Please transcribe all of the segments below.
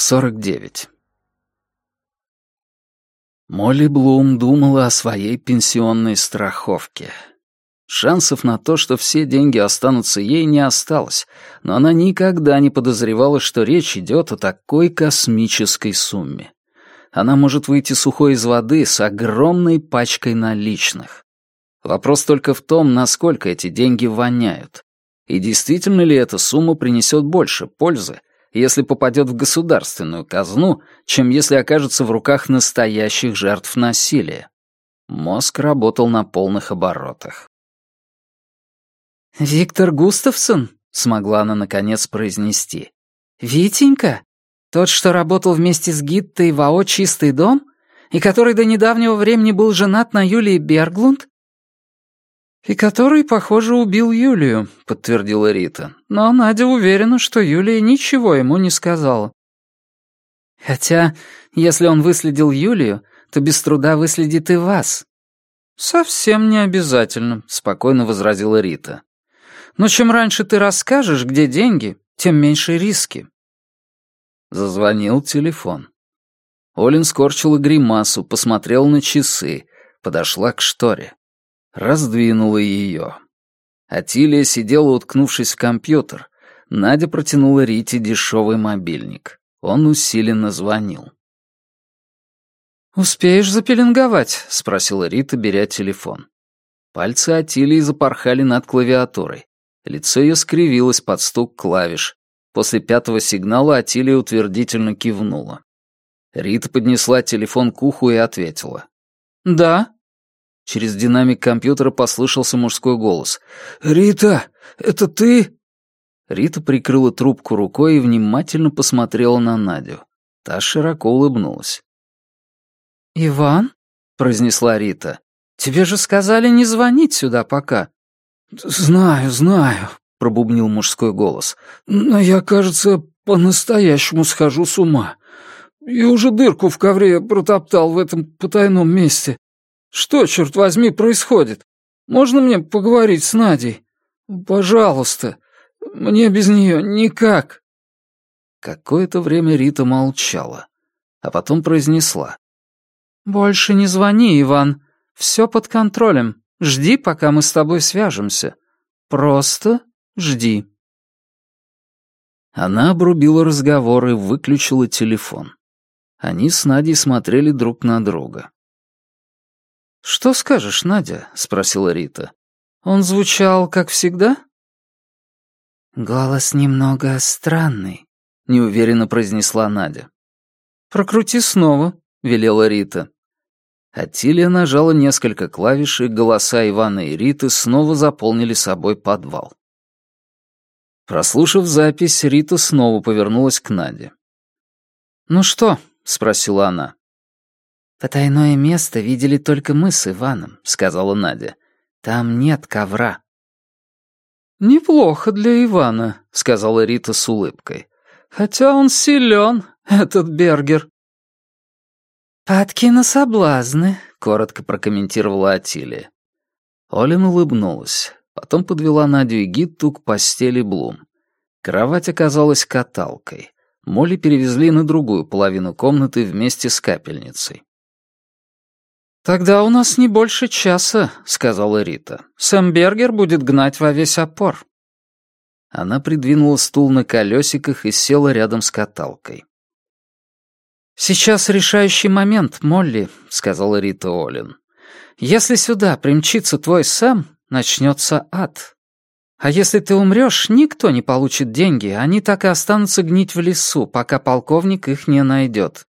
49. Молли Блум думала о своей пенсионной страховке. Шансов на то, что все деньги останутся ей, не осталось, но она никогда не подозревала, что речь идет о такой космической сумме. Она может выйти сухой из воды с огромной пачкой наличных. Вопрос только в том, насколько эти деньги воняют. И действительно ли эта сумма принесет больше пользы, если попадет в государственную казну, чем если окажется в руках настоящих жертв насилия. Мозг работал на полных оборотах. «Виктор Густавсон?» — смогла она наконец произнести. «Витенька? Тот, что работал вместе с Гиттой в АО «Чистый дом»? И который до недавнего времени был женат на Юлии Берглунд? «И который, похоже, убил Юлию», — подтвердила Рита. «Но Надя уверена, что Юлия ничего ему не сказала». «Хотя, если он выследил Юлию, то без труда выследит и вас». «Совсем не обязательно», — спокойно возразила Рита. «Но чем раньше ты расскажешь, где деньги, тем меньше риски». Зазвонил телефон. Олин скорчила гримасу, посмотрел на часы, подошла к шторе раздвинула ее. Атилия сидела, уткнувшись в компьютер. Надя протянула Рите дешевый мобильник. Он усиленно звонил. «Успеешь запеленговать?» — спросила Рита, беря телефон. Пальцы Атилии запорхали над клавиатурой. Лицо ее скривилось под стук клавиш. После пятого сигнала Атилия утвердительно кивнула. Рита поднесла телефон к уху и ответила. «Да». Через динамик компьютера послышался мужской голос. «Рита, это ты?» Рита прикрыла трубку рукой и внимательно посмотрела на Надю. Та широко улыбнулась. «Иван?» — произнесла Рита. «Тебе же сказали не звонить сюда пока». «Знаю, знаю», — пробубнил мужской голос. «Но я, кажется, по-настоящему схожу с ума. И уже дырку в ковре протоптал в этом потайном месте. Что, черт возьми, происходит? Можно мне поговорить с Надей? Пожалуйста. Мне без нее никак». Какое-то время Рита молчала, а потом произнесла. «Больше не звони, Иван. Все под контролем. Жди, пока мы с тобой свяжемся. Просто жди». Она обрубила разговор и выключила телефон. Они с Надей смотрели друг на друга. «Что скажешь, Надя?» — спросила Рита. «Он звучал, как всегда?» «Голос немного странный», — неуверенно произнесла Надя. «Прокрути снова», — велела Рита. Атилия нажала несколько клавиш, и голоса Ивана и Риты снова заполнили собой подвал. Прослушав запись, Рита снова повернулась к Наде. «Ну что?» — спросила она. «Потайное место видели только мы с Иваном», — сказала Надя. «Там нет ковра». «Неплохо для Ивана», — сказала Рита с улыбкой. «Хотя он силен, этот Бергер». «Падки на соблазны», — коротко прокомментировала Атилия. Олин улыбнулась, потом подвела Надю и Гитту к постели Блум. Кровать оказалась каталкой. Молли перевезли на другую половину комнаты вместе с капельницей. «Тогда у нас не больше часа», — сказала Рита. «Сэм Бергер будет гнать во весь опор». Она придвинула стул на колесиках и села рядом с каталкой. «Сейчас решающий момент, Молли», — сказала Рита Олин. «Если сюда примчится твой Сэм, начнется ад. А если ты умрешь, никто не получит деньги, они так и останутся гнить в лесу, пока полковник их не найдет.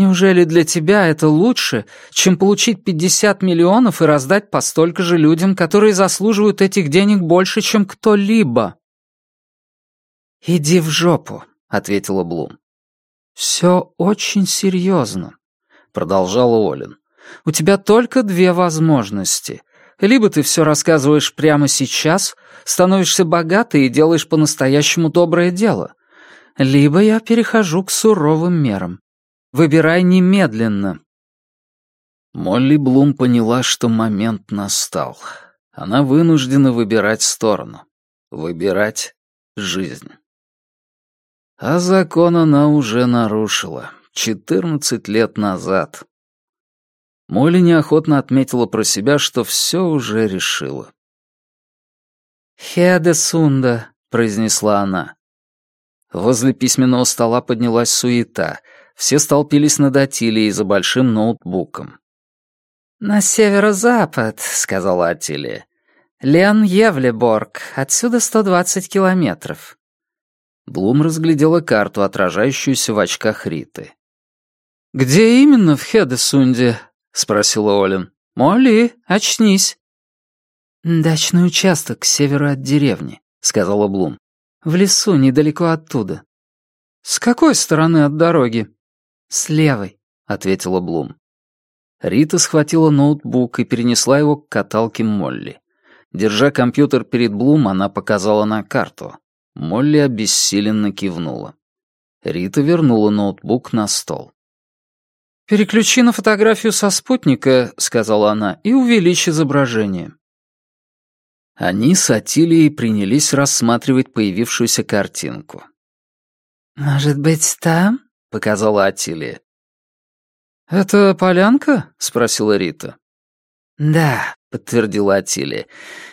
Неужели для тебя это лучше, чем получить 50 миллионов и раздать по столько же людям, которые заслуживают этих денег больше, чем кто-либо?» «Иди в жопу», — ответила Блум. «Все очень серьезно», — продолжала Олин. «У тебя только две возможности. Либо ты все рассказываешь прямо сейчас, становишься богатой и делаешь по-настоящему доброе дело, либо я перехожу к суровым мерам. Выбирай немедленно». Молли Блум поняла, что момент настал. Она вынуждена выбирать сторону. Выбирать жизнь. А закон она уже нарушила. Четырнадцать лет назад. Молли неохотно отметила про себя, что все уже решила. «Хеде Сунда», — произнесла она. Возле письменного стола поднялась суета. Все столпились над Атилией за большим ноутбуком. «На северо-запад», — сказала Атилия. «Лен Евлеборг, отсюда 120 километров». Блум разглядела карту, отражающуюся в очках Риты. «Где именно в Хедесунде?» — спросила Олин. «Молли, очнись». «Дачный участок к северу от деревни», — сказала Блум. «В лесу, недалеко оттуда». «С какой стороны от дороги?» «С левой», — ответила Блум. Рита схватила ноутбук и перенесла его к каталке Молли. Держа компьютер перед Блум, она показала на карту. Молли обессиленно кивнула. Рита вернула ноутбук на стол. «Переключи на фотографию со спутника», — сказала она, — «и увеличь изображение». Они с Атилией принялись рассматривать появившуюся картинку. «Может быть, там?» — показала Атилия. «Это полянка?» — спросила Рита. «Да», — подтвердила Атилия.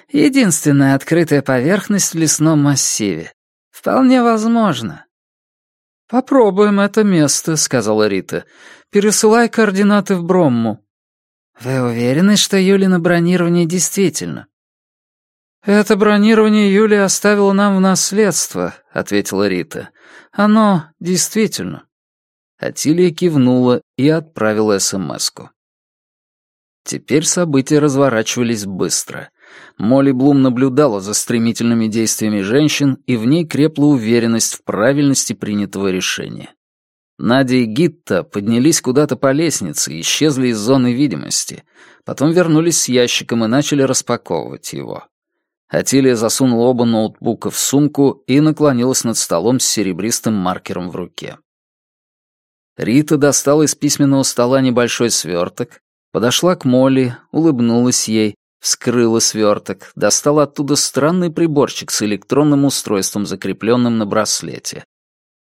«Единственная открытая поверхность в лесном массиве. Вполне возможно». «Попробуем это место», — сказала Рита. «Пересылай координаты в Бромму». «Вы уверены, что Юлина бронирование действительно?» «Это бронирование Юлия оставила нам в наследство», — ответила Рита. «Оно действительно». Атилия кивнула и отправила СМС-ку. Теперь события разворачивались быстро. Молли Блум наблюдала за стремительными действиями женщин, и в ней крепла уверенность в правильности принятого решения. Надя и Гитта поднялись куда-то по лестнице и исчезли из зоны видимости. Потом вернулись с ящиком и начали распаковывать его. Атилия засунула оба ноутбука в сумку и наклонилась над столом с серебристым маркером в руке. Рита достала из письменного стола небольшой сверток, подошла к Молли, улыбнулась ей, вскрыла сверток, достала оттуда странный приборчик с электронным устройством, закрепленным на браслете.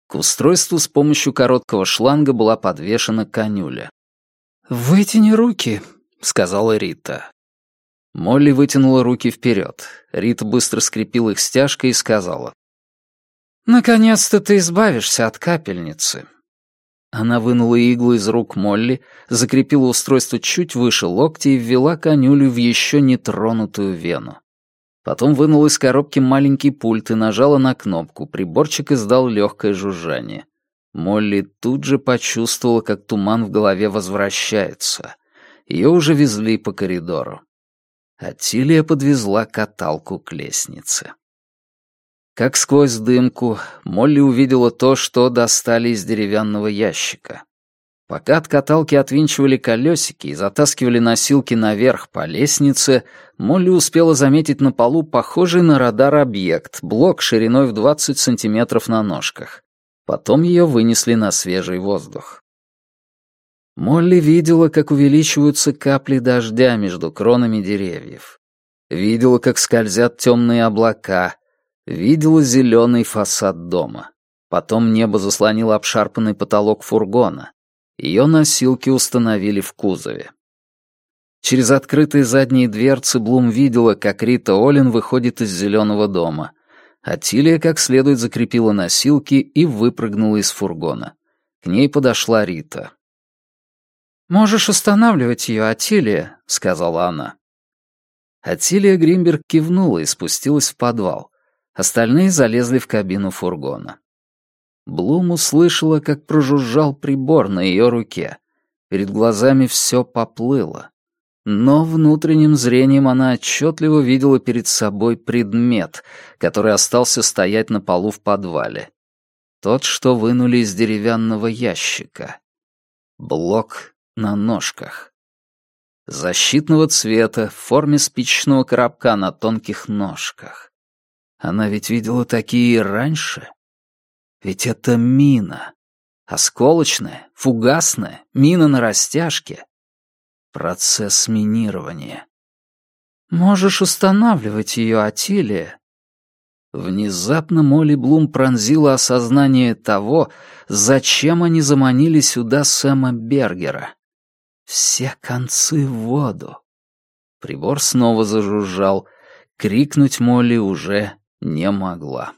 К устройству с помощью короткого шланга была подвешена конюля. «Вытяни руки», — сказала Рита. Молли вытянула руки вперед. Рита быстро скрепила их стяжкой и сказала. «Наконец-то ты избавишься от капельницы. Она вынула иглу из рук Молли, закрепила устройство чуть выше локтя и ввела конюлю в еще не тронутую вену. Потом вынула из коробки маленький пульт и нажала на кнопку. Приборчик издал легкое жужжание. Молли тут же почувствовала, как туман в голове возвращается. Ее уже везли по коридору. Атилия подвезла каталку к лестнице. Как сквозь дымку, Молли увидела то, что достали из деревянного ящика. Пока от каталки отвинчивали колесики и затаскивали носилки наверх по лестнице, Молли успела заметить на полу похожий на радар объект, блок шириной в 20 сантиметров на ножках. Потом ее вынесли на свежий воздух. Молли видела, как увеличиваются капли дождя между кронами деревьев. Видела, как скользят темные облака, Видела зеленый фасад дома. Потом небо заслонило обшарпанный потолок фургона. Ее носилки установили в кузове. Через открытые задние дверцы Блум видела, как Рита Олин выходит из зеленого дома. А Тилия как следует закрепила носилки и выпрыгнула из фургона. К ней подошла Рита. «Можешь останавливать ее, Атилия», — сказала она. Атилия Гримберг кивнула и спустилась в подвал. Остальные залезли в кабину фургона. Блум услышала, как прожужжал прибор на ее руке. Перед глазами все поплыло. Но внутренним зрением она отчетливо видела перед собой предмет, который остался стоять на полу в подвале. Тот, что вынули из деревянного ящика. Блок на ножках. Защитного цвета, в форме спичечного коробка на тонких ножках. Она ведь видела такие раньше. Ведь это мина. Осколочная, фугасная, мина на растяжке. Процесс минирования. «Можешь устанавливать ее, Атилия». Внезапно Молли Блум пронзила осознание того, зачем они заманили сюда Сэма Бергера. Все концы в воду. Прибор снова зажужжал. Крикнуть Молли уже не могла.